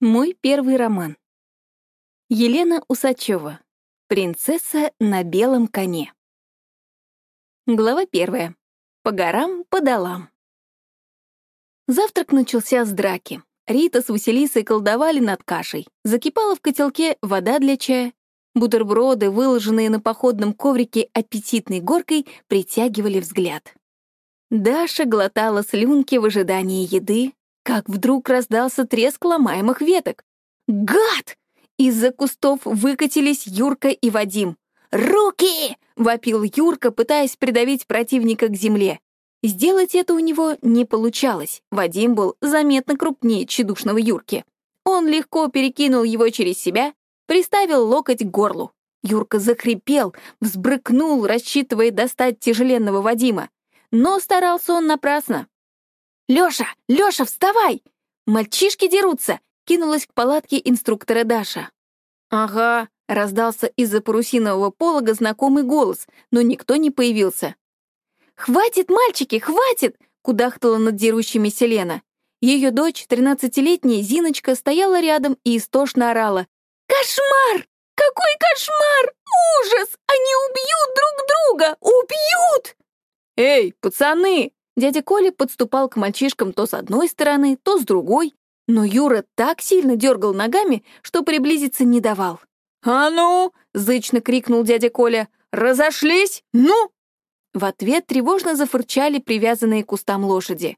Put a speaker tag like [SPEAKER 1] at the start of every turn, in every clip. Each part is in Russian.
[SPEAKER 1] Мой первый роман. Елена Усачева. Принцесса на белом коне. Глава первая. По горам, по долам. Завтрак начался с драки. Рита с Василисой колдовали над кашей. Закипала в котелке вода для чая. Бутерброды, выложенные на походном коврике аппетитной горкой, притягивали взгляд. Даша глотала слюнки в ожидании еды, как вдруг раздался треск ломаемых веток. «Гад!» Из-за кустов выкатились Юрка и Вадим. «Руки!» — вопил Юрка, пытаясь придавить противника к земле. Сделать это у него не получалось. Вадим был заметно крупнее тщедушного Юрки. Он легко перекинул его через себя, приставил локоть к горлу. Юрка захрипел, взбрыкнул, рассчитывая достать тяжеленного Вадима. Но старался он напрасно. «Лёша! Лёша, вставай! Мальчишки дерутся!» — кинулась к палатке инструктора Даша. «Ага», — раздался из-за парусинового полога знакомый голос, но никто не появился. «Хватит, мальчики, хватит!» — кудахтала над дерущимися Лена. Ее дочь, тринадцатилетняя Зиночка, стояла рядом и истошно орала. «Кошмар! Какой кошмар! Ужас! Они убьют друг друга! Убьют!»
[SPEAKER 2] «Эй, пацаны!»
[SPEAKER 1] Дядя Коля подступал к мальчишкам то с одной стороны, то с другой, но Юра так сильно дергал ногами, что приблизиться не давал.
[SPEAKER 2] «А ну!» — зычно крикнул дядя Коля. «Разошлись? Ну!»
[SPEAKER 1] В ответ тревожно зафырчали привязанные к кустам лошади.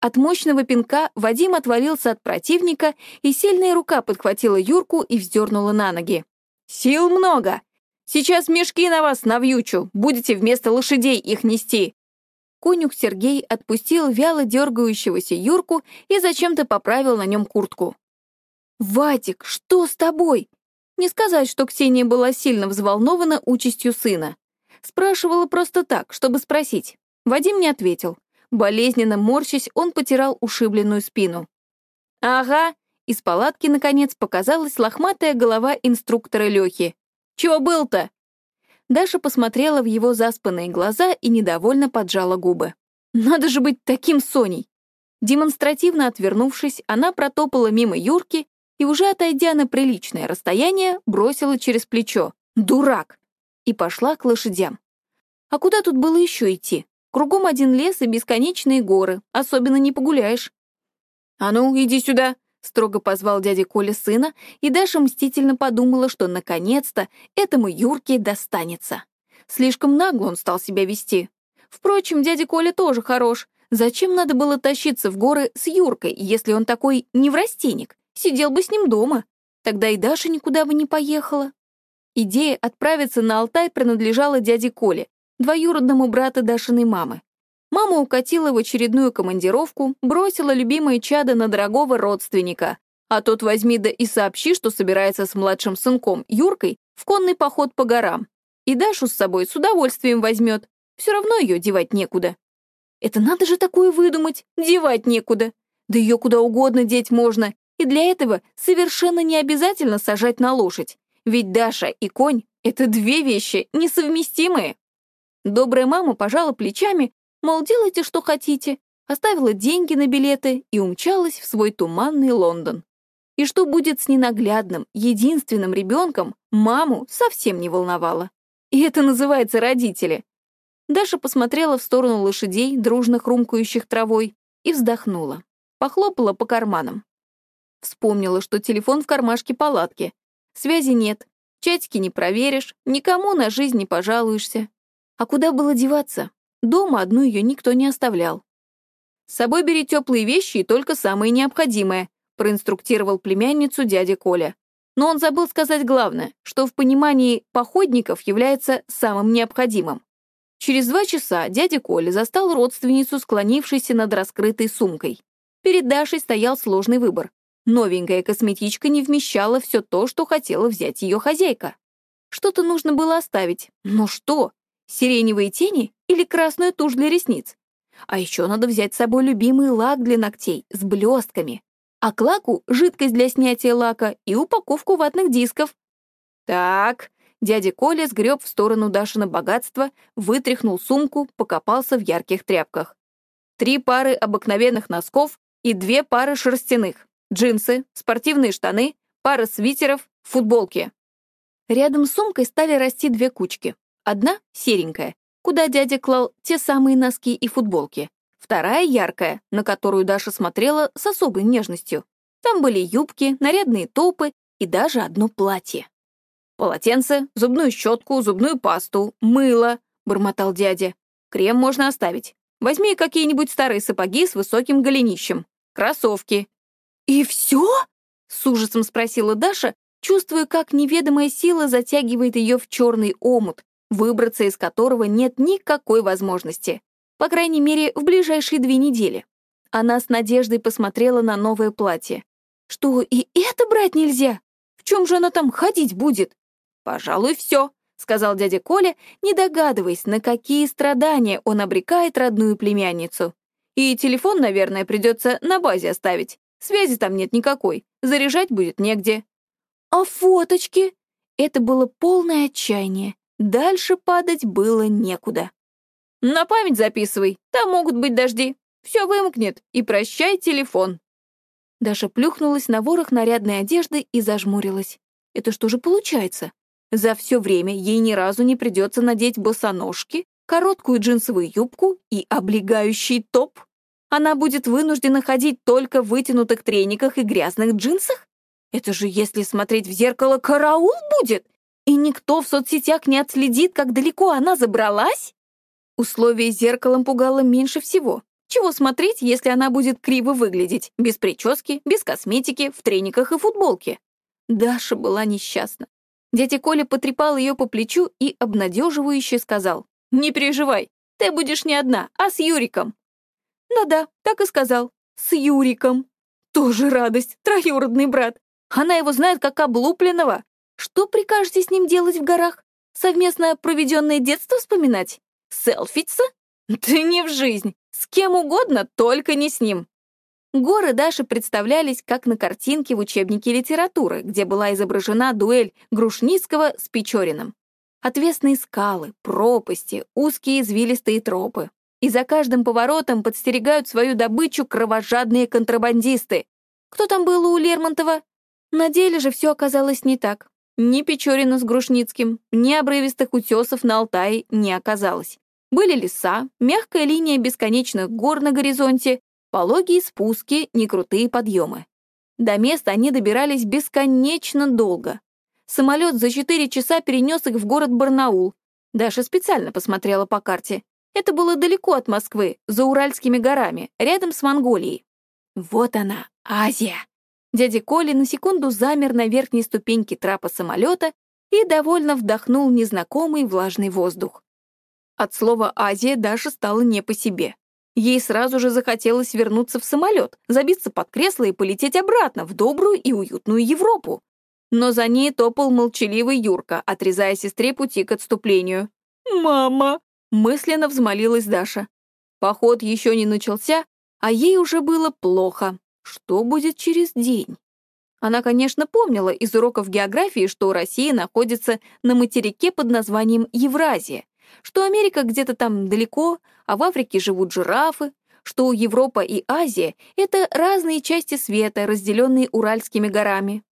[SPEAKER 1] От мощного пинка Вадим отвалился от противника, и сильная рука подхватила Юрку и вздернула на ноги.
[SPEAKER 2] «Сил много! Сейчас мешки на вас навьючу, будете вместо лошадей их нести!»
[SPEAKER 1] Конюх Сергей отпустил вяло дергающегося Юрку и зачем-то поправил на нем куртку. «Вадик, что с тобой?» Не сказать, что Ксения была сильно взволнована участью сына. Спрашивала просто так, чтобы спросить. Вадим не ответил. Болезненно морщась, он потирал ушибленную спину. «Ага», из палатки, наконец, показалась лохматая голова инструктора Лёхи. «Чего был-то?» Даша посмотрела в его заспанные глаза и недовольно поджала губы. «Надо же быть таким Соней!» Демонстративно отвернувшись, она протопала мимо Юрки и, уже отойдя на приличное расстояние, бросила через плечо «Дурак!» и пошла к лошадям. А куда тут было еще идти? Кругом один лес и бесконечные горы, особенно не погуляешь.
[SPEAKER 2] «А ну, иди сюда!»
[SPEAKER 1] — строго позвал дядя Коля сына, и Даша мстительно подумала, что наконец-то этому Юрке достанется. Слишком нагло он стал себя вести. Впрочем, дядя Коля тоже хорош. Зачем надо было тащиться в горы с Юркой, если он такой неврастенник? Сидел бы с ним дома. Тогда и Даша никуда бы не поехала. Идея отправиться на Алтай принадлежала дяде Коле, двоюродному брату Дашиной мамы. Мама укатила в очередную командировку, бросила любимое чадо на дорогого родственника. А тот возьми да и сообщи, что собирается с младшим сынком, Юркой, в конный поход по горам. И Дашу с собой с удовольствием возьмет. Все равно ее девать некуда. Это надо же такое выдумать, девать некуда. Да ее куда угодно деть можно, и для этого совершенно не обязательно сажать на лошадь. Ведь Даша и конь — это две вещи несовместимые. Добрая мама пожала плечами Мол, делайте, что хотите, оставила деньги на билеты и умчалась в свой туманный Лондон. И что будет с ненаглядным, единственным ребенком, маму совсем не волновало. И это называется родители. Даша посмотрела в сторону лошадей, дружно хрумкающих травой, и вздохнула. Похлопала по карманам. Вспомнила, что телефон в кармашке палатки. Связи нет, чатики не проверишь, никому на жизнь не пожалуешься. А куда было деваться? Дома одну ее никто не оставлял. «С собой бери теплые вещи и только самые необходимые», проинструктировал племянницу дядя Коля. Но он забыл сказать главное, что в понимании походников является самым необходимым. Через два часа дядя Коля застал родственницу, склонившейся над раскрытой сумкой. Перед Дашей стоял сложный выбор. Новенькая косметичка не вмещала все то, что хотела взять ее хозяйка. Что-то нужно было оставить. Но что? Сиреневые тени или красную тушь для ресниц? А еще надо взять с собой любимый лак для ногтей с блестками. А к лаку — жидкость для снятия лака и упаковку ватных дисков. Так, дядя Коля сгреб в сторону Дашина богатства, вытряхнул сумку, покопался в ярких тряпках. Три пары обыкновенных носков и две пары шерстяных.
[SPEAKER 2] джинсы, спортивные штаны, пара свитеров, футболки.
[SPEAKER 1] Рядом с сумкой стали расти две кучки. Одна — серенькая, куда дядя клал те самые носки и футболки. Вторая — яркая, на которую Даша смотрела с особой нежностью. Там были юбки, нарядные топы и даже одно платье.
[SPEAKER 2] «Полотенце, зубную щетку, зубную пасту, мыло», — бормотал дядя. «Крем можно оставить. Возьми какие-нибудь старые сапоги с высоким голенищем. Кроссовки».
[SPEAKER 1] «И все?» — с ужасом спросила Даша, чувствуя, как неведомая сила затягивает ее в черный омут, выбраться из которого нет никакой возможности. По крайней мере, в ближайшие две недели. Она с надеждой посмотрела на новое платье. «Что, и это брать нельзя? В чем же она там ходить будет?»
[SPEAKER 2] «Пожалуй, все», — сказал дядя Коля, не догадываясь, на какие страдания он обрекает родную племянницу. «И телефон, наверное, придется на базе оставить. Связи там нет никакой, заряжать будет негде».
[SPEAKER 1] «А фоточки?» Это было полное отчаяние. Дальше падать было некуда.
[SPEAKER 2] «На память записывай, там могут быть дожди. Все вымокнет, и прощай телефон».
[SPEAKER 1] Даша плюхнулась на ворох нарядной одежды и зажмурилась. Это что же получается? За все время ей ни разу не придется надеть босоножки, короткую джинсовую юбку и облегающий топ. Она будет вынуждена ходить только в вытянутых трениках и грязных джинсах? Это же, если смотреть в зеркало, караул будет! И никто в соцсетях не отследит, как далеко она забралась? Условие зеркалом пугало меньше всего. Чего смотреть, если она будет криво выглядеть, без прически, без косметики, в трениках и футболке? Даша была несчастна. Дядя Коля потрепал ее по плечу и обнадеживающе сказал. «Не переживай, ты будешь не одна, а с Юриком». «Да-да, так и сказал. С Юриком. Тоже радость, троюродный брат. Она его знает как облупленного. Что прикажете с ним делать в горах? Совместно проведенное детство вспоминать? Селфиться? Да не в жизнь. С кем угодно, только не с ним. Горы Даши представлялись как на картинке в учебнике литературы, где была изображена дуэль Грушницкого с Печориным. Отвесные скалы, пропасти, узкие извилистые тропы. И за каждым поворотом подстерегают свою добычу кровожадные контрабандисты. Кто там был у Лермонтова? На деле же все оказалось не так. Ни Печорина с Грушницким, ни обрывистых утесов на Алтае не оказалось. Были леса, мягкая линия бесконечных гор на горизонте Пологие спуски, некрутые подъемы. До места они добирались бесконечно долго. Самолет за 4 часа перенес их в город Барнаул. Даша специально посмотрела по карте. Это было далеко от Москвы, за Уральскими горами, рядом с Монголией. Вот она, Азия. Дядя Коля на секунду замер на верхней ступеньке трапа самолета и довольно вдохнул незнакомый влажный воздух. От слова «Азия» Даша стала не по себе. Ей сразу же захотелось вернуться в самолет, забиться под кресло и полететь обратно в добрую и уютную Европу. Но за ней топал молчаливый Юрка, отрезая сестре пути к отступлению. «Мама!» — мысленно взмолилась Даша. Поход еще не начался, а ей уже было плохо. Что будет через день? Она, конечно, помнила из уроков географии, что Россия находится на материке под названием Евразия, что Америка где-то там далеко, а в Африке живут жирафы, что Европа и Азия — это разные части света, разделенные Уральскими горами.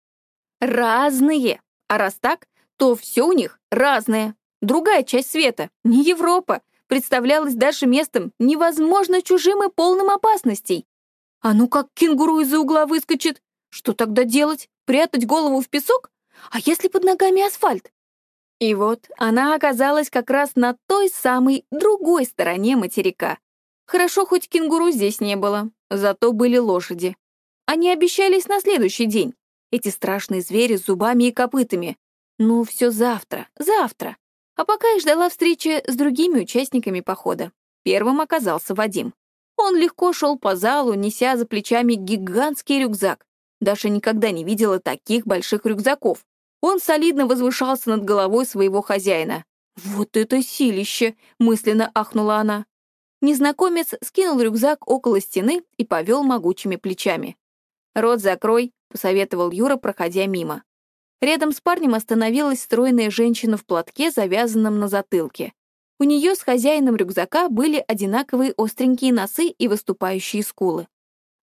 [SPEAKER 1] Разные! А раз так, то все у них разное. Другая часть света, не Европа, представлялась даже местом невозможно чужим и полным опасностей. А ну как кенгуру из-за угла выскочит? Что тогда делать? Прятать голову в песок? А если под ногами асфальт? И вот она оказалась как раз на той самой другой стороне материка. Хорошо, хоть кенгуру здесь не было, зато были лошади. Они обещались на следующий день. Эти страшные звери с зубами и копытами. Ну, все завтра, завтра. А пока их ждала встреча с другими участниками похода. Первым оказался Вадим. Он легко шел по залу, неся за плечами гигантский рюкзак. Даша никогда не видела таких больших рюкзаков. Он солидно возвышался над головой своего хозяина. «Вот это силище!» — мысленно ахнула она. Незнакомец скинул рюкзак около стены и повел могучими плечами. «Рот закрой», — посоветовал Юра, проходя мимо. Рядом с парнем остановилась стройная женщина в платке, завязанном на затылке. У нее с хозяином рюкзака были одинаковые остренькие носы и выступающие скулы.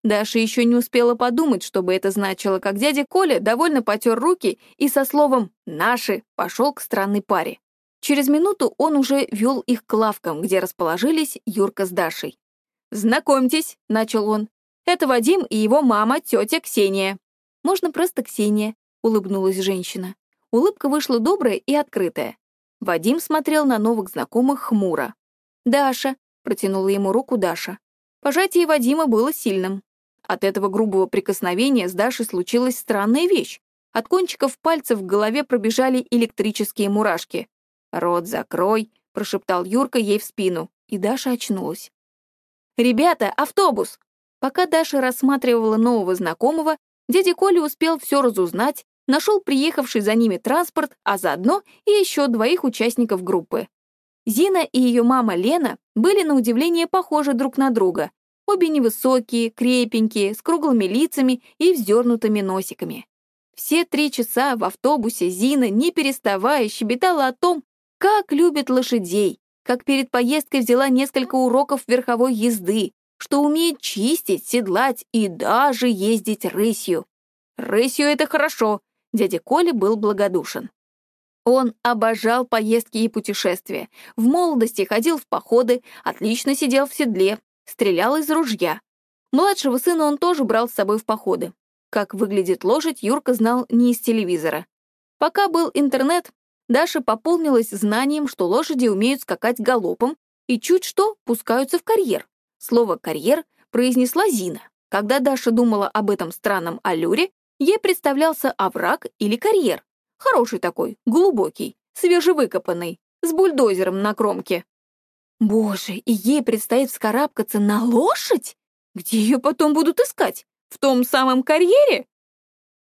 [SPEAKER 1] Даша еще не успела подумать, что бы это значило, как дядя Коля довольно потер руки и со словом «наши» пошел к странной паре. Через минуту он уже вел их к лавкам, где расположились Юрка с Дашей. «Знакомьтесь», — начал он, — «это Вадим и его мама, тетя Ксения». «Можно просто Ксения», — улыбнулась женщина. Улыбка вышла добрая и открытая. Вадим смотрел на новых знакомых хмуро. «Даша», — протянула ему руку Даша. Пожатие Вадима было сильным. От этого грубого прикосновения с Дашей случилась странная вещь. От кончиков пальцев в голове пробежали электрические мурашки. «Рот закрой», — прошептал Юрка ей в спину, и Даша очнулась. «Ребята, автобус!» Пока Даша рассматривала нового знакомого, дядя Коля успел все разузнать, нашел приехавший за ними транспорт, а заодно и еще двоих участников группы. Зина и ее мама Лена были на удивление похожи друг на друга, Обе невысокие, крепенькие, с круглыми лицами и вздернутыми носиками. Все три часа в автобусе Зина, не переставая, щебетала о том, как любит лошадей, как перед поездкой взяла несколько уроков верховой езды, что умеет чистить, седлать и даже ездить рысью. Рысью — это хорошо, дядя Коля был благодушен. Он обожал поездки и путешествия. В молодости ходил в походы, отлично сидел в седле, стрелял из ружья. Младшего сына он тоже брал с собой в походы. Как выглядит лошадь, Юрка знал не из телевизора. Пока был интернет, Даша пополнилась знанием, что лошади умеют скакать галопом и чуть что пускаются в карьер. Слово «карьер» произнесла Зина. Когда Даша думала об этом странном аллюре, ей представлялся овраг или карьер. Хороший такой, глубокий, свежевыкопанный, с бульдозером на кромке. Боже, и ей предстоит вскарабкаться на лошадь? Где ее потом будут искать? В том самом карьере?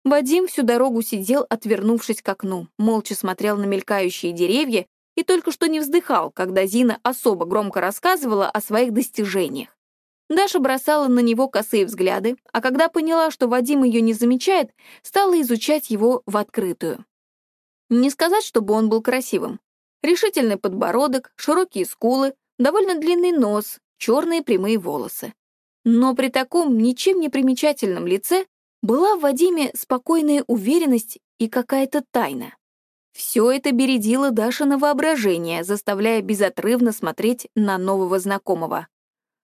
[SPEAKER 1] Вадим всю дорогу сидел, отвернувшись к окну, молча смотрел на мелькающие деревья и только что не вздыхал, когда Зина особо громко рассказывала о своих достижениях. Даша бросала на него косые взгляды, а когда поняла, что Вадим ее не замечает, стала изучать его в открытую. Не сказать, чтобы он был красивым. Решительный подбородок, широкие скулы, довольно длинный нос, черные прямые волосы. Но при таком ничем не примечательном лице была в Вадиме спокойная уверенность и какая-то тайна. Все это бередило Даша на воображение, заставляя безотрывно смотреть на нового знакомого.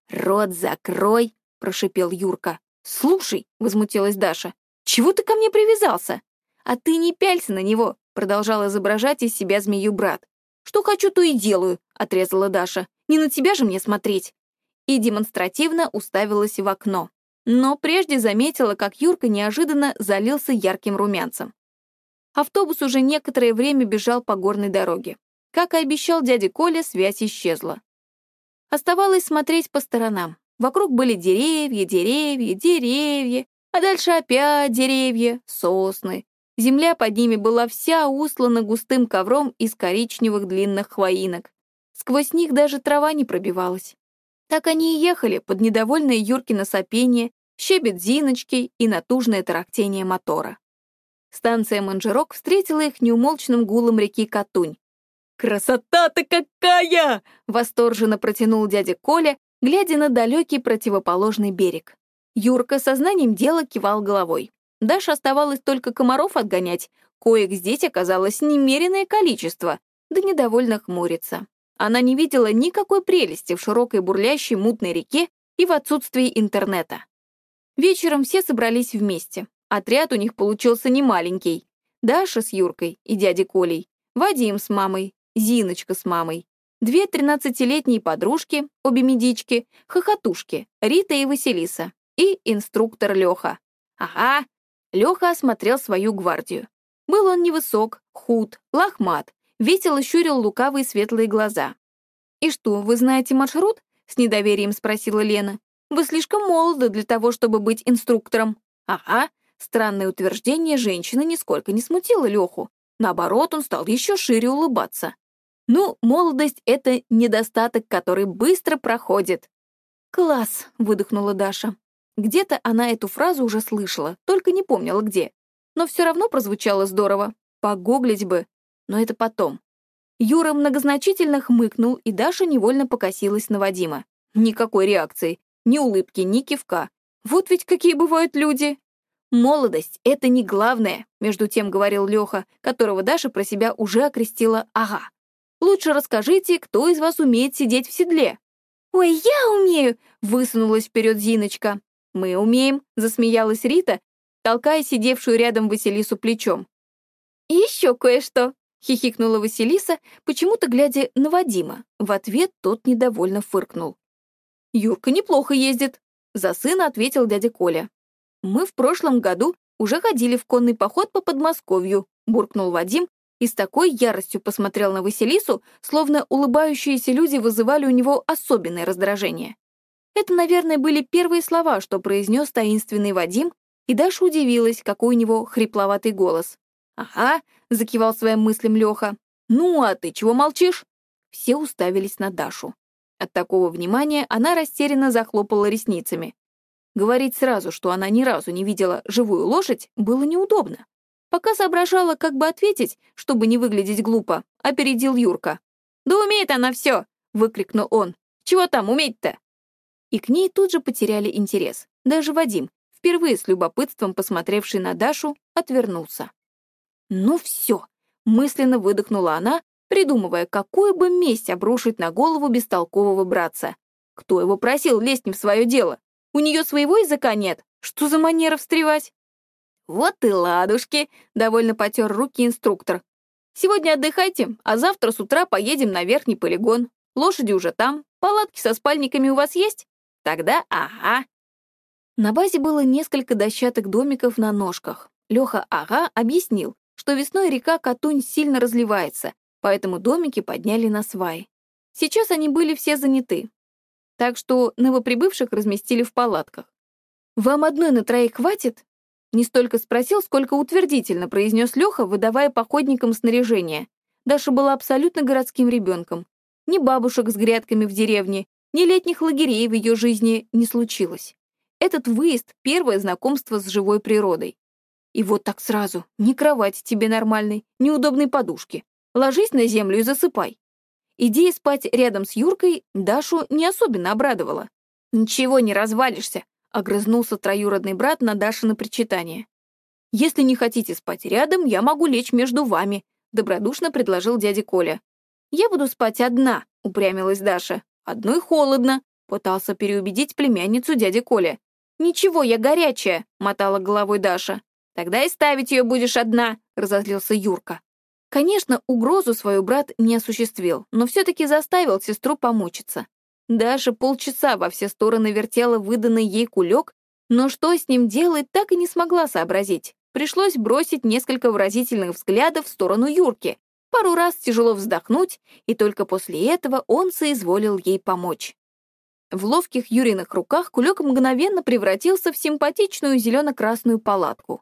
[SPEAKER 1] «Рот закрой!» — прошипел Юрка. «Слушай!» — возмутилась Даша. «Чего ты ко мне привязался?» «А ты не пялься на него!» — продолжал изображать из себя змею брат. «Что хочу, то и делаю», — отрезала Даша. «Не на тебя же мне смотреть». И демонстративно уставилась в окно. Но прежде заметила, как Юрка неожиданно залился ярким румянцем. Автобус уже некоторое время бежал по горной дороге. Как и обещал дядя Коля, связь исчезла. Оставалось смотреть по сторонам. Вокруг были деревья, деревья, деревья, а дальше опять деревья, сосны, Земля под ними была вся услана густым ковром из коричневых длинных хвоинок. Сквозь них даже трава не пробивалась. Так они и ехали под недовольное Юркино сопение, щебет Зиночки и натужное тарахтение мотора. Станция Манжерок встретила их неумолчным гулом реки Катунь. «Красота-то какая!» — восторженно протянул дядя Коля, глядя на далекий противоположный берег. Юрка сознанием дела кивал головой. Даше оставалось только комаров отгонять, коих здесь оказалось немеренное количество, да недовольно хмуриться. Она не видела никакой прелести в широкой бурлящей мутной реке и в отсутствии интернета. Вечером все собрались вместе. Отряд у них получился немаленький. Даша с Юркой и дядей Колей, Вадим с мамой, Зиночка с мамой, две тринадцатилетние подружки, обе медички, хохотушки, Рита и Василиса, и инструктор Леха. Ага, Леха осмотрел свою гвардию. Был он невысок, худ, лохмат, весело щурил лукавые светлые глаза. «И что, вы знаете маршрут?» — с недоверием спросила Лена. «Вы слишком молоды для того, чтобы быть инструктором». «Ага». Странное утверждение женщины нисколько не смутило Леху. Наоборот, он стал еще шире улыбаться. «Ну, молодость — это недостаток, который быстро проходит». «Класс», — выдохнула Даша. Где-то она эту фразу уже слышала, только не помнила где. Но все равно прозвучало здорово. Погуглить бы. Но это потом. Юра многозначительно хмыкнул, и Даша невольно покосилась на Вадима. Никакой реакции. Ни улыбки, ни кивка. Вот ведь какие бывают люди. Молодость — это не главное, между тем говорил Леха, которого Даша про себя уже окрестила «ага». Лучше расскажите, кто из вас умеет сидеть в седле. «Ой, я умею!» — высунулась вперед Зиночка. «Мы умеем», — засмеялась Рита, толкая сидевшую рядом Василису плечом. «И еще кое-что», — хихикнула Василиса, почему-то глядя на Вадима. В ответ тот недовольно фыркнул. «Юрка неплохо ездит», — за сына ответил дядя Коля. «Мы в прошлом году уже ходили в конный поход по Подмосковью», — буркнул Вадим и с такой яростью посмотрел на Василису, словно улыбающиеся люди вызывали у него особенное раздражение. Это, наверное, были первые слова, что произнес таинственный Вадим, и Даша удивилась, какой у него хрипловатый голос. «Ага», — закивал своим мыслям Леха. «Ну, а ты чего молчишь?» Все уставились на Дашу. От такого внимания она растерянно захлопала ресницами. Говорить сразу, что она ни разу не видела живую лошадь, было неудобно. Пока соображала, как бы ответить, чтобы не выглядеть глупо, опередил Юрка. «Да умеет она все!» — выкрикнул он. «Чего там уметь-то?» И к ней тут же потеряли интерес. Даже Вадим, впервые с любопытством посмотревший на Дашу, отвернулся. «Ну все!» — мысленно выдохнула она, придумывая, какую бы месть обрушить на голову бестолкового братца. Кто его просил лезть не в свое дело? У нее своего языка нет? Что за манера встревать? «Вот и ладушки!» — довольно потер руки инструктор. «Сегодня отдыхайте, а завтра с утра поедем на верхний полигон. Лошади уже там, палатки со спальниками у вас есть? Тогда ага». На базе было несколько дощатых домиков на ножках. Леха Ага объяснил, что весной река Катунь сильно разливается, поэтому домики подняли на сваи. Сейчас они были все заняты, так что новоприбывших разместили в палатках. «Вам одной на троих хватит?» Не столько спросил, сколько утвердительно произнес Леха, выдавая походникам снаряжение. Даша была абсолютно городским ребенком. Ни бабушек с грядками в деревне, ни летних лагерей в ее жизни не случилось. Этот выезд — первое знакомство с живой природой. И вот так сразу, ни кровать тебе нормальной, ни удобной подушки. Ложись на землю и засыпай. Идея спать рядом с Юркой Дашу не особенно обрадовала. «Ничего не развалишься», — огрызнулся троюродный брат на Дашино причитание. «Если не хотите спать рядом, я могу лечь между вами», — добродушно предложил дядя Коля. «Я буду спать одна», — упрямилась Даша. «Одной холодно», — пытался переубедить племянницу дядя Коля. «Ничего, я горячая», — мотала головой Даша. «Тогда и ставить ее будешь одна», — разозлился Юрка. Конечно, угрозу свою брат не осуществил, но все-таки заставил сестру помучиться. Даша полчаса во все стороны вертела выданный ей кулек, но что с ним делать, так и не смогла сообразить. Пришлось бросить несколько выразительных взглядов в сторону Юрки, пару раз тяжело вздохнуть, и только после этого он соизволил ей помочь. В ловких Юриных руках кулек мгновенно превратился в симпатичную зелено-красную палатку.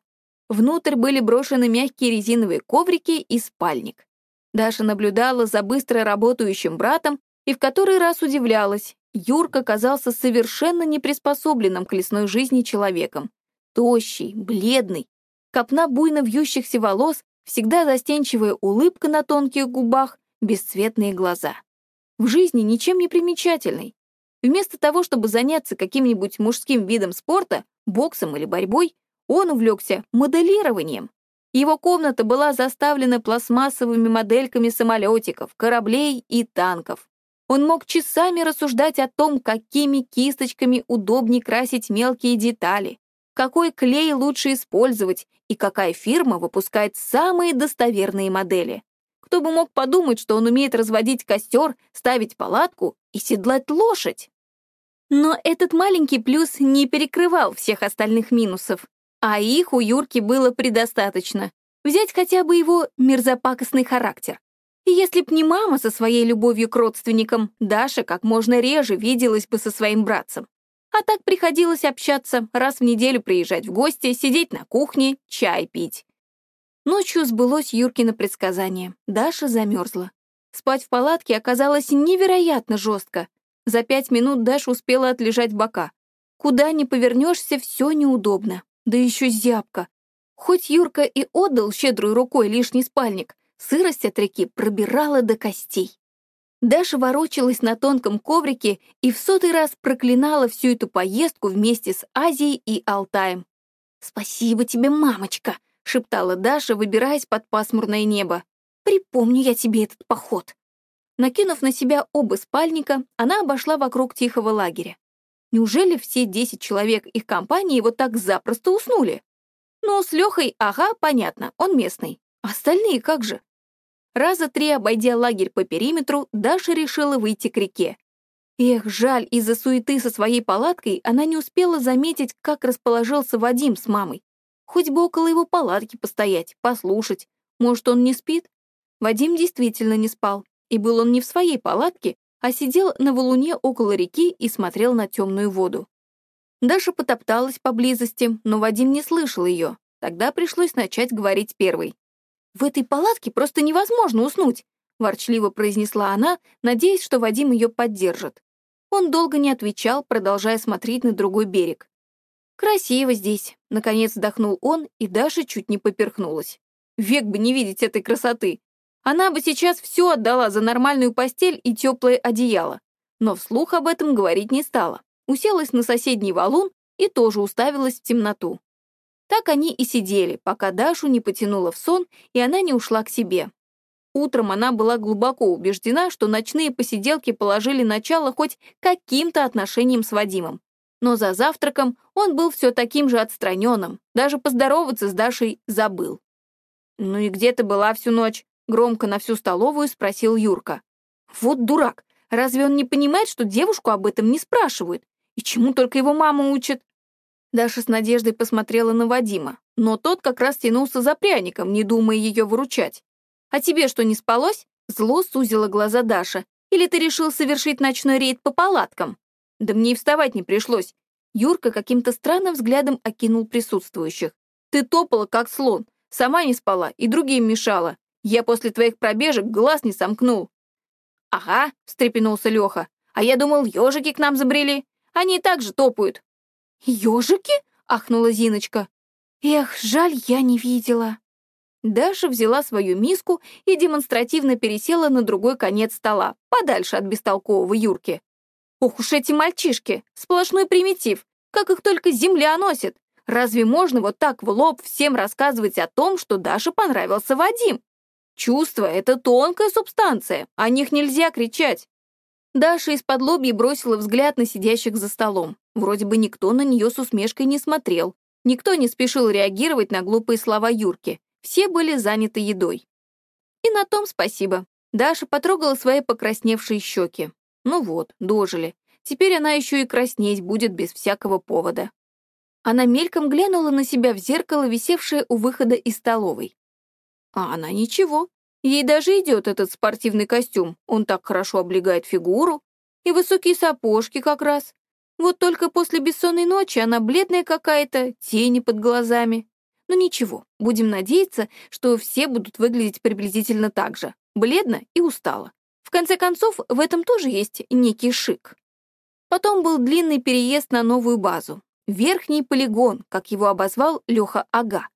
[SPEAKER 1] Внутрь были брошены мягкие резиновые коврики и спальник. Даша наблюдала за быстро работающим братом и в который раз удивлялась. Юрка казался совершенно неприспособленным к лесной жизни человеком. Тощий, бледный, копна буйно вьющихся волос, всегда застенчивая улыбка на тонких губах, бесцветные глаза. В жизни ничем не примечательный. Вместо того, чтобы заняться каким-нибудь мужским видом спорта, боксом или борьбой, он увлекся моделированием. Его комната была заставлена пластмассовыми модельками самолетиков, кораблей и танков. Он мог часами рассуждать о том, какими кисточками удобнее красить мелкие детали, какой клей лучше использовать и какая фирма выпускает самые достоверные модели. Кто бы мог подумать, что он умеет разводить костер, ставить палатку и седлать лошадь? Но этот маленький плюс не перекрывал всех остальных минусов. А их у Юрки было предостаточно. Взять хотя бы его мерзопакостный характер. И если б не мама со своей любовью к родственникам, Даша как можно реже виделась бы со своим братцем. А так приходилось общаться, раз в неделю приезжать в гости, сидеть на кухне, чай пить. Ночью сбылось Юркино предсказание. Даша замерзла. Спать в палатке оказалось невероятно жестко. За пять минут Даша успела отлежать бока. Куда ни повернешься, все неудобно да еще зябко. Хоть Юрка и отдал щедрой рукой лишний спальник, сырость от реки пробирала до костей. Даша ворочалась на тонком коврике и в сотый раз проклинала всю эту поездку вместе с Азией и Алтаем. «Спасибо тебе, мамочка!» — шептала Даша, выбираясь под пасмурное небо. «Припомню я тебе этот поход!» Накинув на себя оба спальника, она обошла вокруг тихого лагеря. Неужели все десять человек их компании вот так запросто уснули? Ну, с Лехой, ага, понятно, он местный. Остальные как же? Раза три обойдя лагерь по периметру, Даша решила выйти к реке. Эх, жаль, из-за суеты со своей палаткой она не успела заметить, как расположился Вадим с мамой. Хоть бы около его палатки постоять, послушать. Может, он не спит? Вадим действительно не спал, и был он не в своей палатке, а сидел на валуне около реки и смотрел на темную воду. Даша потопталась поблизости, но Вадим не слышал ее. Тогда пришлось начать говорить первой. «В этой палатке просто невозможно уснуть», — ворчливо произнесла она, надеясь, что Вадим ее поддержит. Он долго не отвечал, продолжая смотреть на другой берег. «Красиво здесь», — наконец вздохнул он, и Даша чуть не поперхнулась. Век бы не видеть этой красоты. Она бы сейчас все отдала за нормальную постель и теплое одеяло. Но вслух об этом говорить не стала. Уселась на соседний валун и тоже уставилась в темноту. Так они и сидели, пока Дашу не потянуло в сон, и она не ушла к себе. Утром она была глубоко убеждена, что ночные посиделки положили начало хоть каким-то отношениям с Вадимом. Но за завтраком он был все таким же отстраненным, даже поздороваться с Дашей забыл. «Ну и где ты была всю ночь?» — громко на всю столовую спросил Юрка. «Вот дурак! Разве он не понимает, что девушку об этом не спрашивают? И чему только его мама учит?» Даша с надеждой посмотрела на Вадима, но тот как раз тянулся за пряником, не думая ее выручать. «А тебе что, не спалось?» Зло сузила глаза Даша. «Или ты решил совершить ночной рейд по палаткам?» «Да мне и вставать не пришлось». Юрка каким-то странным взглядом окинул присутствующих. «Ты топала, как слон. Сама не спала и другим мешала. Я после твоих пробежек глаз не сомкнул». «Ага», — встрепенулся Леха. «А я думал, ежики к нам забрели. Они и так же топают. «Ежики?» — ахнула Зиночка. «Эх, жаль, я не видела». Даша взяла свою миску и демонстративно пересела на другой конец стола, подальше от бестолкового Юрки. «Ох уж эти мальчишки! Сплошной примитив! Как их только земля носит! Разве можно вот так в лоб всем рассказывать о том, что Даше понравился Вадим? Чувство — это тонкая субстанция, о них нельзя кричать. Даша из-под лобья бросила взгляд на сидящих за столом. Вроде бы никто на нее с усмешкой не смотрел. Никто не спешил реагировать на глупые слова Юрки. Все были заняты едой. И на том спасибо. Даша потрогала свои покрасневшие щеки. Ну вот, дожили. Теперь она еще и краснеть будет без всякого повода. Она мельком глянула на себя в зеркало, висевшее у выхода из столовой. А она ничего. Ей даже идет этот спортивный костюм. Он так хорошо облегает фигуру. И высокие сапожки как раз. Вот только после бессонной ночи она бледная какая-то, тени под глазами. Но ничего, будем надеяться, что все будут выглядеть приблизительно так же. Бледно и устало. В конце концов, в этом тоже есть некий шик. Потом был длинный переезд на новую базу. Верхний полигон, как его обозвал Леха Ага.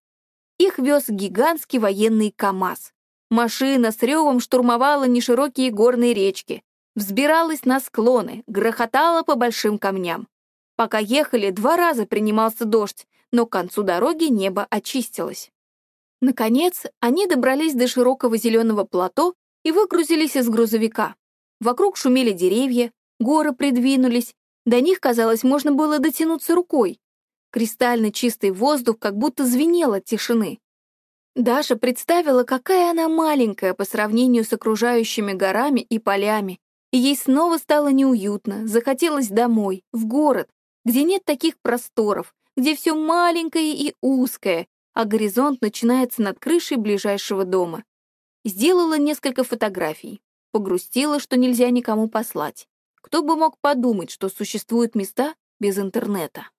[SPEAKER 1] Их вез гигантский военный КАМАЗ. Машина с ревом штурмовала неширокие горные речки, взбиралась на склоны, грохотала по большим камням. Пока ехали, два раза принимался дождь, но к концу дороги небо очистилось. Наконец, они добрались до широкого зеленого плато и выгрузились из грузовика. Вокруг шумели деревья, горы придвинулись, до них, казалось, можно было дотянуться рукой. Кристально чистый воздух как будто звенел от тишины. Даша представила, какая она маленькая по сравнению с окружающими горами и полями, и ей снова стало неуютно, захотелось домой, в город, где нет таких просторов, где все маленькое и узкое, а горизонт начинается над крышей ближайшего дома. Сделала несколько фотографий, погрустила, что нельзя никому послать. Кто бы мог подумать, что существуют места без интернета.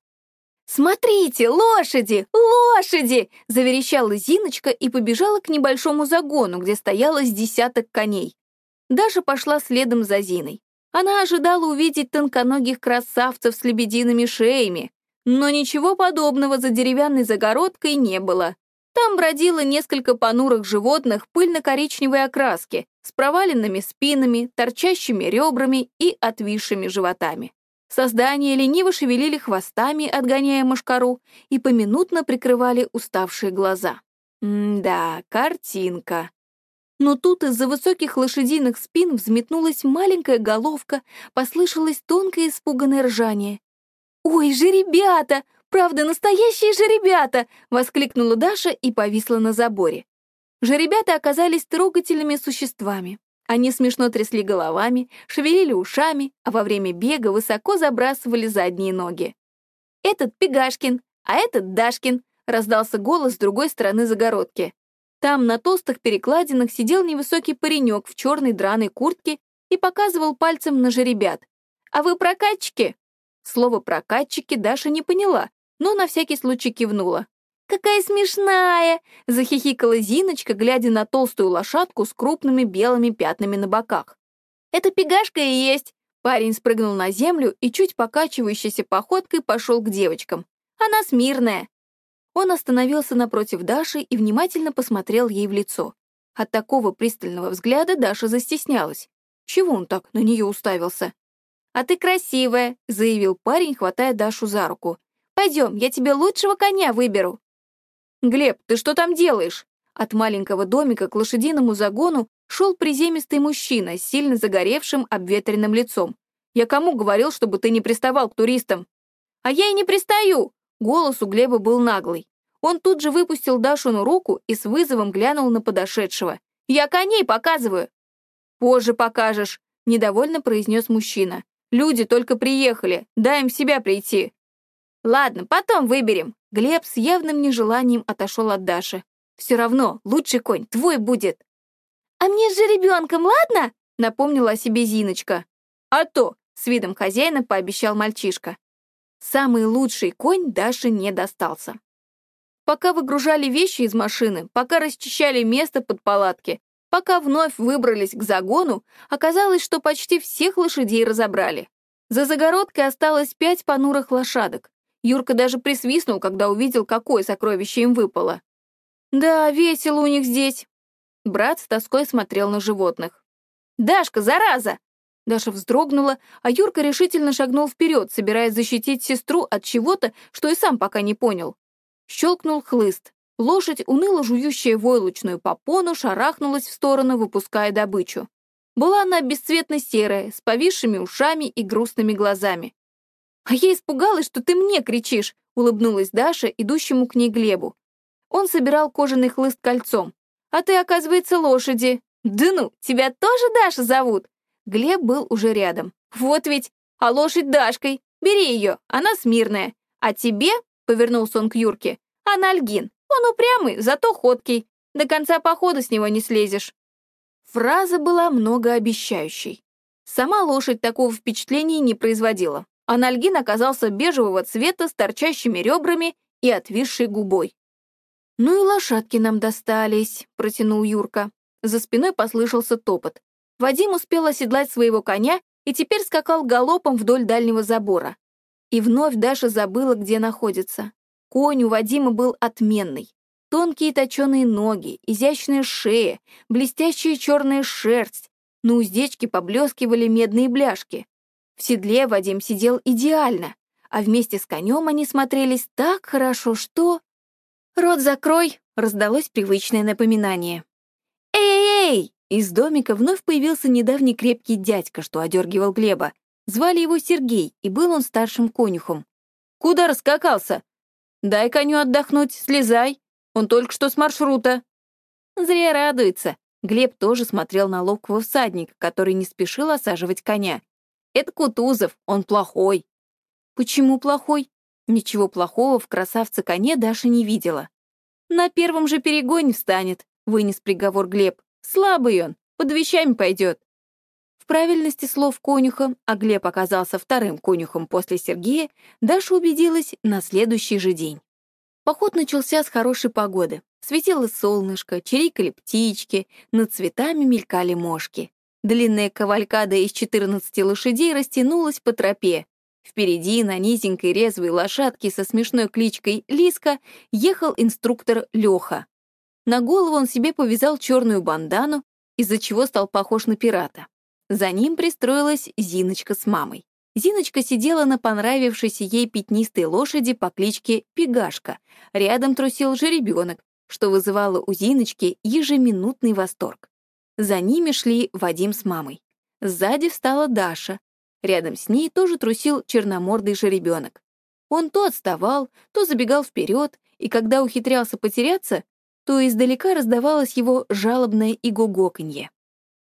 [SPEAKER 1] «Смотрите, лошади! Лошади!» — заверещала Зиночка и побежала к небольшому загону, где стояло с десяток коней. Даша пошла следом за Зиной. Она ожидала увидеть тонконогих красавцев с лебедиными шеями, но ничего подобного за деревянной загородкой не было. Там бродило несколько понурых животных пыльно-коричневой окраски с проваленными спинами, торчащими ребрами и отвисшими животами. Создания лениво шевелили хвостами, отгоняя мошкару, и поминутно прикрывали уставшие глаза. М-да, картинка. Но тут из-за высоких лошадиных спин взметнулась маленькая головка, послышалось тонкое испуганное ржание. «Ой, же ребята! Правда, настоящие же ребята!» — воскликнула Даша и повисла на заборе. Жеребята оказались трогательными существами. Они смешно трясли головами, шевелили ушами, а во время бега высоко забрасывали задние ноги. «Этот Пегашкин, а этот Дашкин», — раздался голос с другой стороны загородки. Там на толстых перекладинах сидел невысокий паренек в черной драной куртке и показывал пальцем на жеребят. «А вы прокатчики?» Слово «прокатчики» Даша не поняла, но на всякий случай кивнула. «Какая смешная!» — захихикала Зиночка, глядя на толстую лошадку с крупными белыми пятнами на боках. «Это пегашка и есть!» Парень спрыгнул на землю и чуть покачивающейся походкой пошел к девочкам. «Она смирная!» Он остановился напротив Даши и внимательно посмотрел ей в лицо. От такого пристального взгляда Даша застеснялась. Чего он так на нее уставился? «А ты красивая», — заявил парень, хватая Дашу за руку. «Пойдем, я тебе лучшего коня выберу». «Глеб, ты что там делаешь?» От маленького домика к лошадиному загону шел приземистый мужчина с сильно загоревшим, обветренным лицом. «Я кому говорил, чтобы ты не приставал к туристам?» «А я и не пристаю!» Голос у Глеба был наглый. Он тут же выпустил Дашину руку и с вызовом глянул на подошедшего. «Я коней показываю!» «Позже покажешь», — недовольно произнес мужчина. Люди только приехали, дай им себя прийти». «Ладно, потом выберем». Глеб с явным нежеланием отошел от Даши. «Все равно, лучший конь твой будет». «А мне же ребенком, ладно?» напомнила о себе Зиночка. «А то!» — с видом хозяина пообещал мальчишка. Самый лучший конь Даше не достался. Пока выгружали вещи из машины, пока расчищали место под палатки, Пока вновь выбрались к загону, оказалось, что почти всех лошадей разобрали. За загородкой осталось пять понурых лошадок. Юрка даже присвистнул, когда увидел, какое сокровище им выпало. «Да, весело у них здесь». Брат с тоской смотрел на животных. «Дашка, зараза!» Даша вздрогнула, а Юрка решительно шагнул вперед, собираясь защитить сестру от чего-то, что и сам пока не понял. Щелкнул хлыст. Лошадь, уныло жующая войлочную попону, шарахнулась в сторону, выпуская добычу. Была она бесцветно-серая, с повисшими ушами и грустными глазами. «А я испугалась, что ты мне кричишь», — улыбнулась Даша, идущему к ней Глебу. Он собирал кожаный хлыст кольцом. «А ты, оказывается, лошади». «Да ну, тебя тоже Даша зовут?» Глеб был уже рядом. «Вот ведь, а лошадь Дашкой. Бери ее, она смирная. А тебе, — повернулся он к Юрке, — анальгин. Он упрямый, зато ходкий. До конца похода с него не слезешь». Фраза была многообещающей. Сама лошадь такого впечатления не производила. Анальгин оказался бежевого цвета с торчащими ребрами и отвисшей губой. «Ну и лошадки нам достались», — протянул Юрка. За спиной послышался топот. Вадим успел оседлать своего коня и теперь скакал галопом вдоль дальнего забора. И вновь Даша забыла, где находится. Конь у Вадима был отменный. Тонкие точеные ноги, изящная шея, блестящая черная шерсть. На уздечке поблескивали медные бляшки. В седле Вадим сидел идеально, а вместе с конем они смотрелись так хорошо, что... «Рот закрой!» — раздалось привычное напоминание. «Эй-эй-эй!» Из домика вновь появился недавний крепкий дядька, что одергивал Глеба. Звали его Сергей, и был он старшим конюхом. «Куда раскакался?» Дай коню отдохнуть, слезай. Он только что с маршрута». Зря радуется. Глеб тоже смотрел на ловкого всадника, который не спешил осаживать коня. «Это Кутузов, он плохой». «Почему плохой?» Ничего плохого в красавце коне Даша не видела. «На первом же перегоне встанет», — вынес приговор Глеб. «Слабый он, под вещами пойдет». В правильности слов конюха, а Глеб оказался вторым конюхом после Сергея, Даша убедилась на следующий же день. Поход начался с хорошей погоды. Светило солнышко, чирикали птички, над цветами мелькали мошки. Длинная кавалькада из 14 лошадей растянулась по тропе. Впереди на низенькой резвой лошадке со смешной кличкой Лиска ехал инструктор Леха. На голову он себе повязал черную бандану, из-за чего стал похож на пирата. За ним пристроилась Зиночка с мамой. Зиночка сидела на понравившейся ей пятнистой лошади по кличке Пегашка. Рядом трусил жеребенок, что вызывало у Зиночки ежеминутный восторг. За ними шли Вадим с мамой. Сзади встала Даша. Рядом с ней тоже трусил черномордый жеребенок. Он то отставал, то забегал вперед, и когда ухитрялся потеряться, то издалека раздавалось его жалобное игугоканье.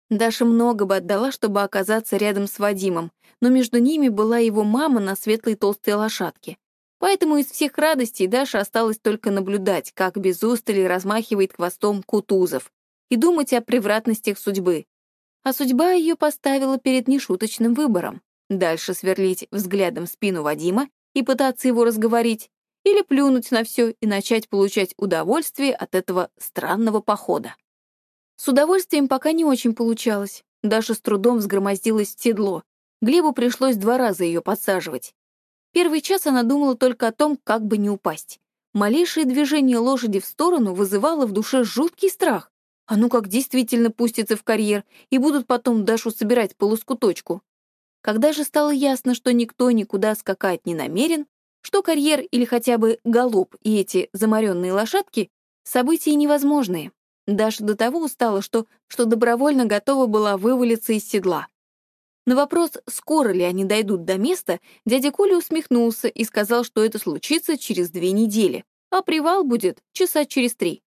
[SPEAKER 1] Даша много бы отдала, чтобы оказаться рядом с Вадимом, но между ними была его мама на светлой толстой лошадке. Поэтому из всех радостей Даша осталось только наблюдать, как без устали размахивает хвостом Кутузов, и думать о превратностях судьбы. А судьба ее поставила перед нешуточным выбором. Дальше сверлить взглядом спину Вадима и пытаться его разговорить, или плюнуть на все и начать получать удовольствие от этого странного похода. С удовольствием пока не очень получалось. Даша с трудом взгромоздилась в седло. Глебу пришлось два раза ее подсаживать. Первый час она думала только о том, как бы не упасть. Малейшее движение лошади в сторону вызывало в душе жуткий страх. А ну как действительно пустится в карьер, и будут потом Дашу собирать по лоскуточку. Когда же стало ясно, что никто никуда скакать не намерен, что карьер или хотя бы галоп и эти заморенные лошадки — события невозможные. Даша до того устала, что, что добровольно готова была вывалиться из седла. На вопрос, скоро ли они дойдут до места, дядя Коля усмехнулся и сказал, что это случится через две недели, а привал будет часа через три.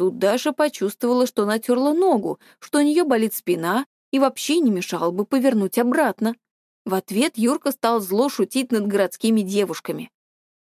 [SPEAKER 1] Тут Даша почувствовала, что натерла ногу, что у нее болит спина и вообще не мешало бы повернуть обратно. В ответ Юрка стал зло шутить над городскими девушками.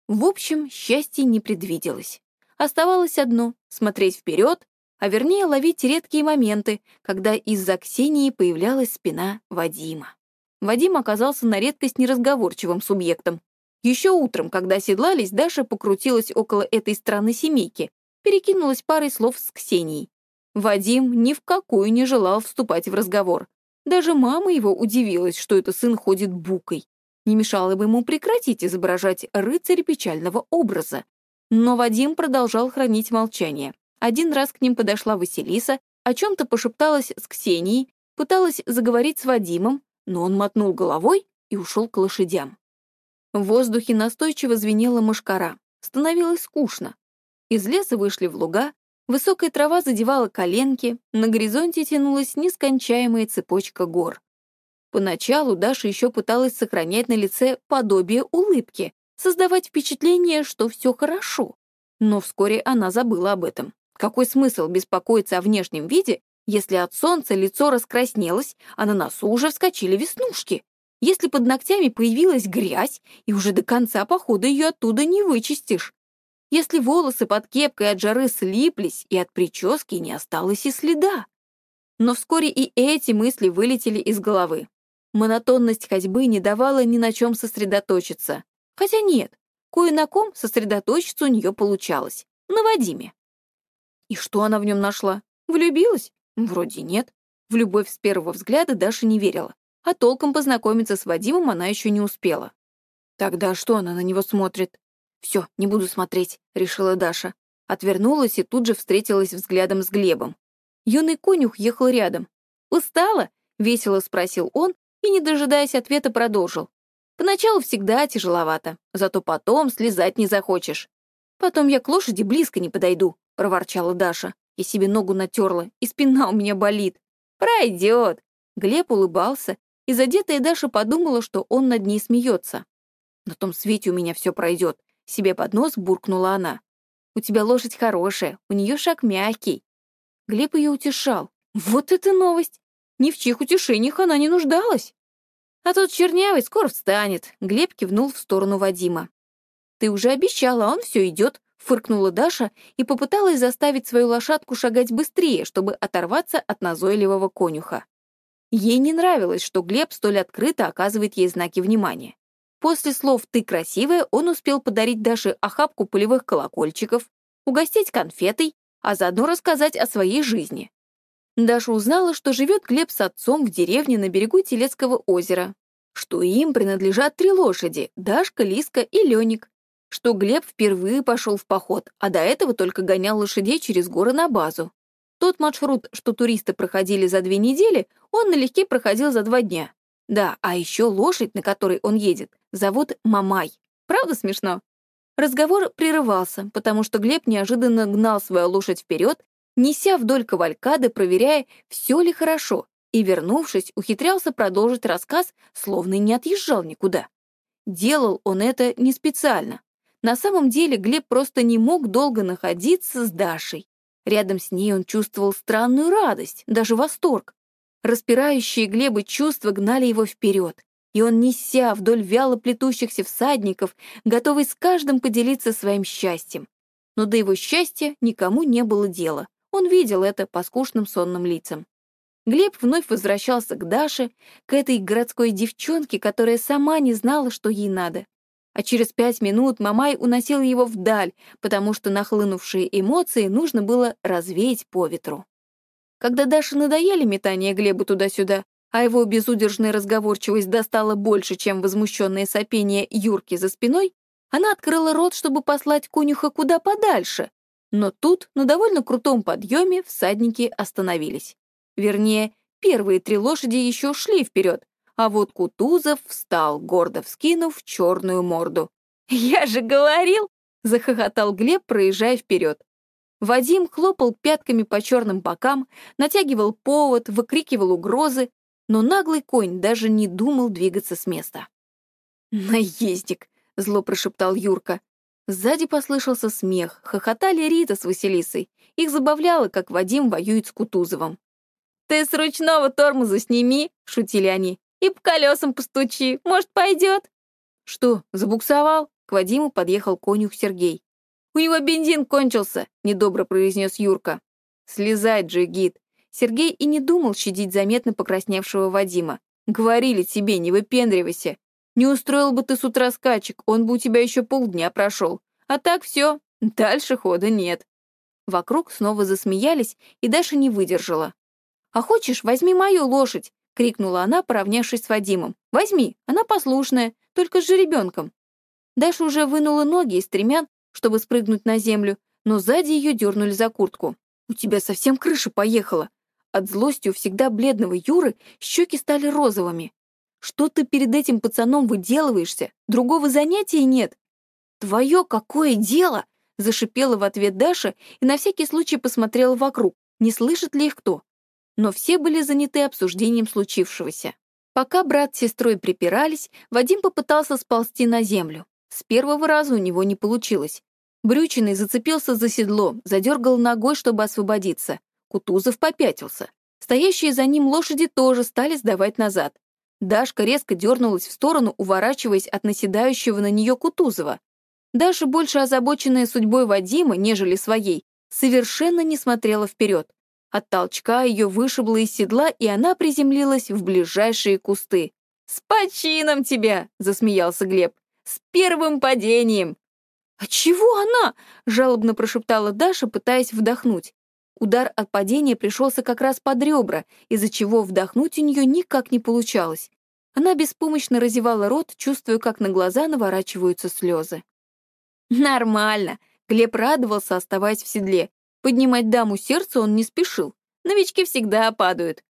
[SPEAKER 1] В общем, счастья не предвиделось. Оставалось одно — смотреть вперед а вернее ловить редкие моменты, когда из-за Ксении появлялась спина Вадима. Вадим оказался на редкость неразговорчивым субъектом. Еще утром, когда седлались, Даша покрутилась около этой странной семейки, перекинулась парой слов с Ксенией. Вадим ни в какую не желал вступать в разговор. Даже мама его удивилась, что это сын ходит букой. Не мешало бы ему прекратить изображать рыцаря печального образа. Но Вадим продолжал хранить молчание. Один раз к ним подошла Василиса, о чем-то пошепталась с Ксенией, пыталась заговорить с Вадимом, но он мотнул головой и ушел к лошадям. В воздухе настойчиво звенела мошкара. Становилось скучно. Из леса вышли в луга, высокая трава задевала коленки, на горизонте тянулась нескончаемая цепочка гор. Поначалу Даша еще пыталась сохранять на лице подобие улыбки, создавать впечатление, что все хорошо. Но вскоре она забыла об этом. Какой смысл беспокоиться о внешнем виде, если от солнца лицо раскраснелось, а на носу уже вскочили веснушки? Если под ногтями появилась грязь, и уже до конца похода ее оттуда не вычистишь? Если волосы под кепкой от жары слиплись, и от прически не осталось и следа? Но вскоре и эти мысли вылетели из головы. Монотонность ходьбы не давала ни на чем сосредоточиться. Хотя нет, кое на ком сосредоточиться у нее получалось. На Вадиме. И что она в нем нашла? Влюбилась? Вроде нет. В любовь с первого взгляда Даша не верила, а толком познакомиться с Вадимом она еще не успела. Тогда что она на него смотрит? Все, не буду смотреть, решила Даша. Отвернулась и тут же встретилась взглядом с Глебом. Юный конюх ехал рядом. «Устала?» — весело спросил он и, не дожидаясь ответа, продолжил. «Поначалу всегда тяжеловато, зато потом слезать не захочешь. Потом я к лошади близко не подойду, проворчала Даша. Я себе ногу натерла, и спина у меня болит. Пройдет. Глеб улыбался, и задетая Даша подумала, что он над ней смеется. На том свете у меня все пройдет. Себе под нос буркнула она. У тебя лошадь хорошая, у нее шаг мягкий. Глеб ее утешал. Вот это новость! Ни в чьих утешениях она не нуждалась. А тот чернявый скоро встанет. Глеб кивнул в сторону Вадима. Ты уже обещала, он все идет, фыркнула Даша и попыталась заставить свою лошадку шагать быстрее, чтобы оторваться от назойливого конюха. Ей не нравилось, что Глеб столь открыто оказывает ей знаки внимания. После слов «ты красивая» он успел подарить Даше охапку полевых колокольчиков, угостить конфетой, а заодно рассказать о своей жизни. Даша узнала, что живет Глеб с отцом в деревне на берегу Телецкого озера. что им принадлежат три лошади — Дашка, Лиска и Леник, что Глеб впервые пошел в поход, а до этого только гонял лошадей через горы на базу. Тот маршрут, что туристы проходили за две недели, он налегке проходил за два дня. Да, а еще лошадь, на которой он едет, зовут Мамай. Правда смешно? Разговор прерывался, потому что Глеб неожиданно гнал свою лошадь вперед, неся вдоль кавалькады, проверяя, все ли хорошо, и, вернувшись, ухитрялся продолжить рассказ, словно не отъезжал никуда. Делал он это не специально. На самом деле Глеб просто не мог долго находиться с Дашей. Рядом с ней он чувствовал странную радость, даже восторг. Распирающие Глеба чувства гнали его вперед, и он, неся вдоль вяло плетущихся всадников, готовый с каждым поделиться своим счастьем. Но до его счастья никому не было дела. Он видел это по скучным сонным лицам. Глеб вновь возвращался к Даше, к этой городской девчонке, которая сама не знала, что ей надо а через пять минут Мамай уносил его вдаль, потому что нахлынувшие эмоции нужно было развеять по ветру. Когда Даше надоели метания Глеба туда-сюда, а его безудержная разговорчивость достала больше, чем возмущенное сопение Юрки за спиной, она открыла рот, чтобы послать конюха куда подальше. Но тут, на довольно крутом подъеме, всадники остановились. Вернее, первые три лошади еще шли вперед, а вот Кутузов встал, гордо вскинув черную морду. «Я же говорил!» — захохотал Глеб, проезжая вперед. Вадим хлопал пятками по черным бокам, натягивал повод, выкрикивал угрозы, но наглый конь даже не думал двигаться с места. «Наездник!» — зло прошептал Юрка. Сзади послышался смех, хохотали Рита с Василисой. Их забавляло, как Вадим воюет с Кутузовым. «Ты с ручного тормоза сними!» — шутили они. И по колесам постучи, может, пойдет?» «Что, забуксовал?» К Вадиму подъехал конюх Сергей. «У него бензин кончился», — недобро произнес Юрка. «Слезай, Джигит». Сергей и не думал щадить заметно покрасневшего Вадима. «Говорили тебе, не выпендривайся. Не устроил бы ты с утра скачек, он бы у тебя еще полдня прошел. А так все, дальше хода нет». Вокруг снова засмеялись, и Даша не выдержала. «А хочешь, возьми мою лошадь, крикнула она, поравнявшись с Вадимом. «Возьми, она послушная, только с жеребенком». Даша уже вынула ноги из стремян, чтобы спрыгнуть на землю, но сзади ее дернули за куртку. «У тебя совсем крыша поехала!» От злости у всегда бледного Юры щеки стали розовыми. «Что ты перед этим пацаном выделываешься? Другого занятия нет!» «Твое какое дело!» — зашипела в ответ Даша и на всякий случай посмотрела вокруг, не слышит ли их кто но все были заняты обсуждением случившегося. Пока брат с сестрой припирались, Вадим попытался сползти на землю. С первого раза у него не получилось. Брючиный зацепился за седло, задергал ногой, чтобы освободиться. Кутузов попятился. Стоящие за ним лошади тоже стали сдавать назад. Дашка резко дернулась в сторону, уворачиваясь от наседающего на нее Кутузова. Даша, больше озабоченная судьбой Вадима, нежели своей, совершенно не смотрела вперед. От толчка ее вышибло из седла, и она приземлилась в ближайшие кусты. «С почином тебя!» — засмеялся Глеб. «С первым падением!» «А чего она?» — жалобно прошептала Даша, пытаясь вдохнуть. Удар от падения пришелся как раз под ребра, из-за чего вдохнуть у нее никак не получалось. Она беспомощно разевала рот, чувствуя, как на глаза наворачиваются слезы. «Нормально!» — Глеб радовался, оставаясь в седле. Поднимать даму сердца он не спешил. Новички всегда падают.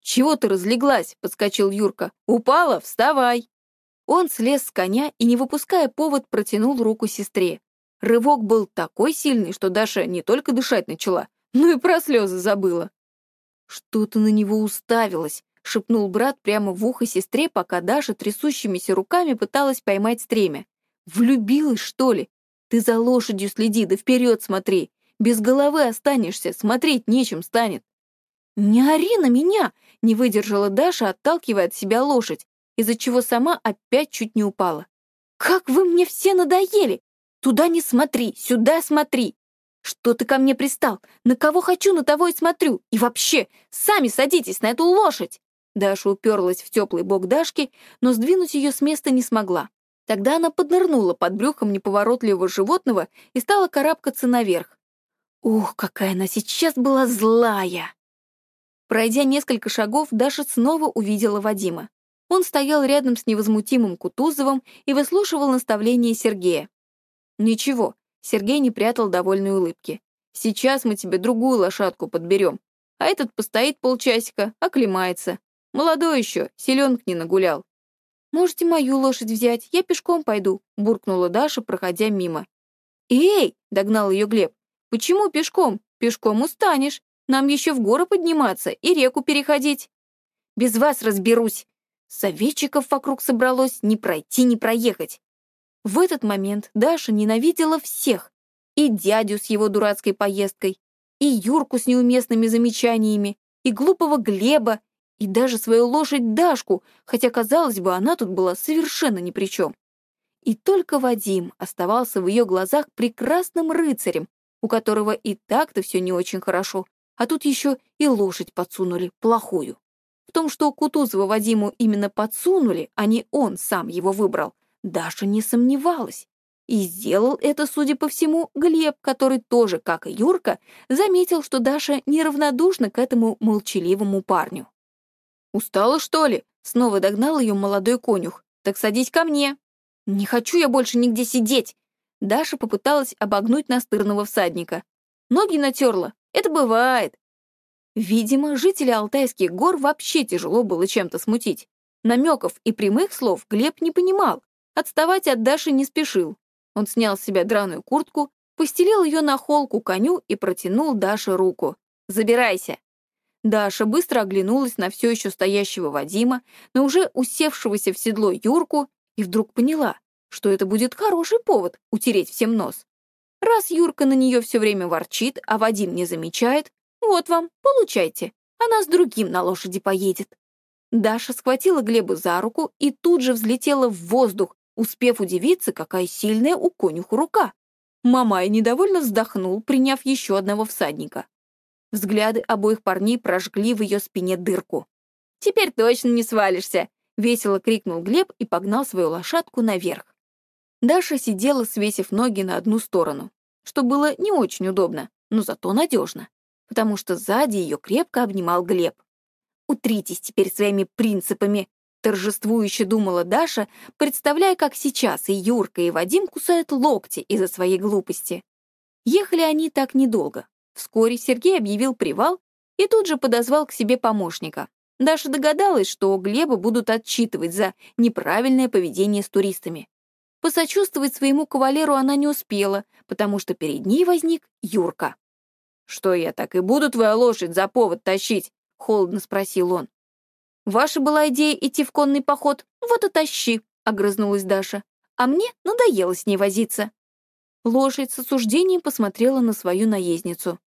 [SPEAKER 1] «Чего ты разлеглась?» — подскочил Юрка. «Упала? Вставай!» Он слез с коня и, не выпуская повод, протянул руку сестре. Рывок был такой сильный, что Даша не только дышать начала, но и про слезы забыла. «Что ты на него уставилась?» — шепнул брат прямо в ухо сестре, пока Даша трясущимися руками пыталась поймать стремя. «Влюбилась, что ли? Ты за лошадью следи, да вперед смотри. Без головы останешься, смотреть нечем станет. «Не ори на меня!» — не выдержала Даша, отталкивая от себя лошадь, из-за чего сама опять чуть не упала. «Как вы мне все надоели! Туда не смотри, сюда смотри! Что ты ко мне пристал? На кого хочу, на того и смотрю! И вообще, сами садитесь на эту лошадь!» Даша уперлась в теплый бок Дашки, но сдвинуть ее с места не смогла. Тогда она поднырнула под брюхом неповоротливого животного и стала карабкаться наверх. Ух, какая она сейчас была злая! Пройдя несколько шагов, Даша снова увидела Вадима. Он стоял рядом с невозмутимым Кутузовым и выслушивал наставления Сергея. «Ничего», — Сергей не прятал довольной улыбки. «Сейчас мы тебе другую лошадку подберем, а этот постоит полчасика, оклемается. Молодой еще, селенок не нагулял». «Можете мою лошадь взять, я пешком пойду», — буркнула Даша, проходя мимо. «Эй!» — догнал ее Глеб. «Почему пешком? Пешком устанешь. Нам еще в горы подниматься и реку переходить». «Без вас разберусь!» Советчиков вокруг собралось не пройти, не проехать. В этот момент Даша ненавидела всех. И дядю с его дурацкой поездкой, и Юрку с неуместными замечаниями, и глупого Глеба, и даже свою лошадь Дашку, хотя, казалось бы, она тут была совершенно ни при чем. И только Вадим оставался в ее глазах прекрасным рыцарем, у которого и так-то все не очень хорошо, а тут еще и лошадь подсунули, плохую. В том, что Кутузова Вадиму именно подсунули, а не он сам его выбрал, Даша не сомневалась. И сделал это, судя по всему, Глеб, который тоже, как и Юрка, заметил, что Даша неравнодушна к этому молчаливому парню. «Устала, что ли?» — снова догнал ее молодой конюх. «Так садись ко мне». «Не хочу я больше нигде сидеть!» Даша попыталась обогнуть настырного всадника. Ноги натерла. Это бывает. Видимо, жителя Алтайских гор вообще тяжело было чем-то смутить. Намеков и прямых слов Глеб не понимал. Отставать от Даши не спешил. Он снял с себя драную куртку, постелил ее на холку коню и протянул Даше руку. «Забирайся!» Даша быстро оглянулась на все еще стоящего Вадима, на уже усевшегося в седло Юрку, и вдруг поняла, что это будет хороший повод утереть всем нос. Раз Юрка на нее все время ворчит, а Вадим не замечает, вот вам, получайте. Она с другим на лошади поедет. Даша схватила Глеба за руку и тут же взлетела в воздух, успев удивиться, какая сильная у конюха рука. Мамай недовольно вздохнул, приняв еще одного всадника. Взгляды обоих парней прожгли в ее спине дырку. «Теперь точно не свалишься!» — весело крикнул Глеб и погнал свою лошадку наверх. Даша сидела, свесив ноги на одну сторону, что было не очень удобно, но зато надежно потому что сзади ее крепко обнимал Глеб. «Утритесь теперь своими принципами», — торжествующе думала Даша, представляя, как сейчас и Юрка, и Вадим кусают локти из-за своей глупости. Ехали они так недолго. Вскоре Сергей объявил привал и тут же подозвал к себе помощника. Даша догадалась, что Глеба будут отчитывать за неправильное поведение с туристами. Посочувствовать своему кавалеру она не успела, потому что перед ней возник Юрка. «Что я так и буду твою лошадь за повод тащить?» — холодно спросил он. «Ваша была идея идти в конный поход, вот и тащи», — огрызнулась Даша. «А мне надоело с ней возиться». Лошадь с осуждением посмотрела на свою наездницу.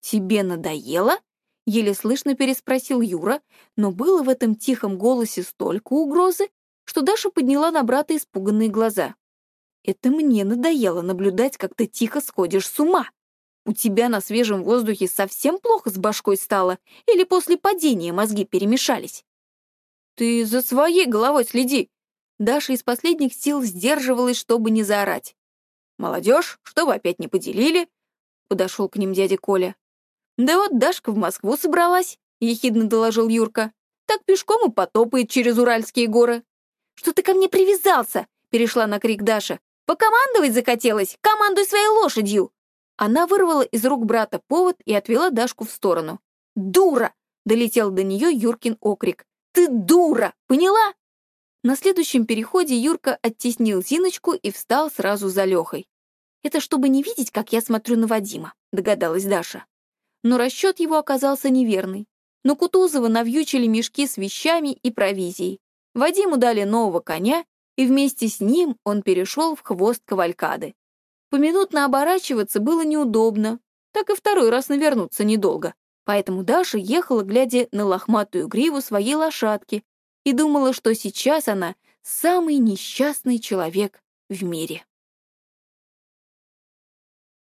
[SPEAKER 1] «Тебе надоело?» — еле слышно переспросил Юра, но было в этом тихом голосе столько угрозы, что Даша подняла на брата испуганные глаза. «Это мне надоело наблюдать, как ты тихо сходишь с ума», у тебя на свежем воздухе совсем плохо с башкой стало? Или после падения мозги перемешались? Ты за своей головой следи. Даша из последних сил сдерживалась, чтобы не заорать. Молодежь, что вы опять не поделили? Подошел к ним дядя Коля. Да вот Дашка в Москву собралась, ехидно доложил Юрка. Так пешком и потопает через Уральские горы. Что ты ко мне привязался? Перешла на крик Даша. Покомандовать захотелось? Командуй своей лошадью! Она вырвала из рук брата повод и отвела Дашку в сторону. «Дура!» — долетел до нее Юркин окрик. «Ты дура! Поняла?» На следующем переходе Юрка оттеснил Зиночку и встал сразу за Лехой. «Это чтобы не видеть, как я смотрю на Вадима», — догадалась Даша. Но расчет его оказался неверный. Но Кутузова навьючили мешки с вещами и провизией. Вадиму дали нового коня, и вместе с ним он перешел в хвост кавалькады. Поминутно оборачиваться было неудобно, так и второй раз навернуться недолго. Поэтому Даша ехала, глядя на лохматую гриву своей лошадки, и думала, что сейчас она самый несчастный человек в мире.